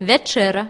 вечера